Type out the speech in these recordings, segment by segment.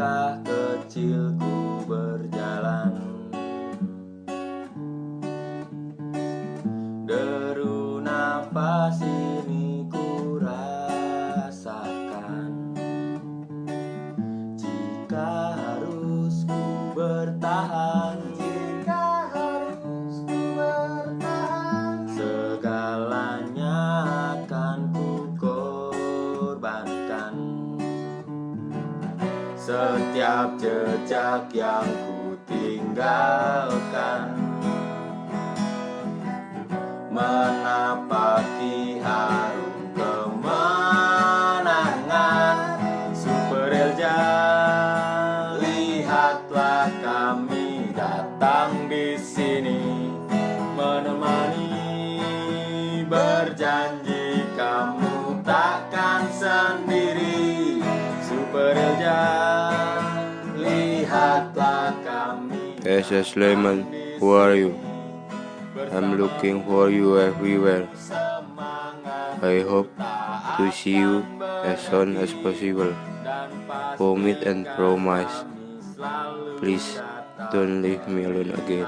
langkah kecilku berjalan. Deru nafas ini ku rasakan. Jika harus ku bertahan Jika harus ku bertahan Segalanya akan ku korbankan. Setiap jejak yang ku tinggalkan. Menapaki harum kemenangan? Super Elja Lihatlah kami datang di sini. Menemani Berjanji kamu SS Lemon, who are you? I'm looking for you everywhere. I hope to see you as soon as possible. Commit and promise. Please don't leave me alone again.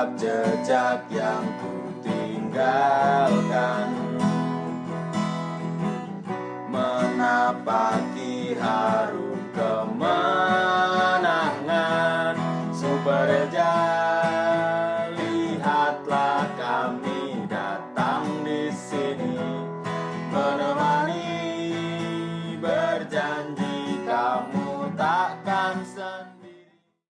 jejak-jejak yang ku tinggalkan. Menapaki harum kemenangan? Suberja Lihatlah kami datang di sini. Menemani berjanji.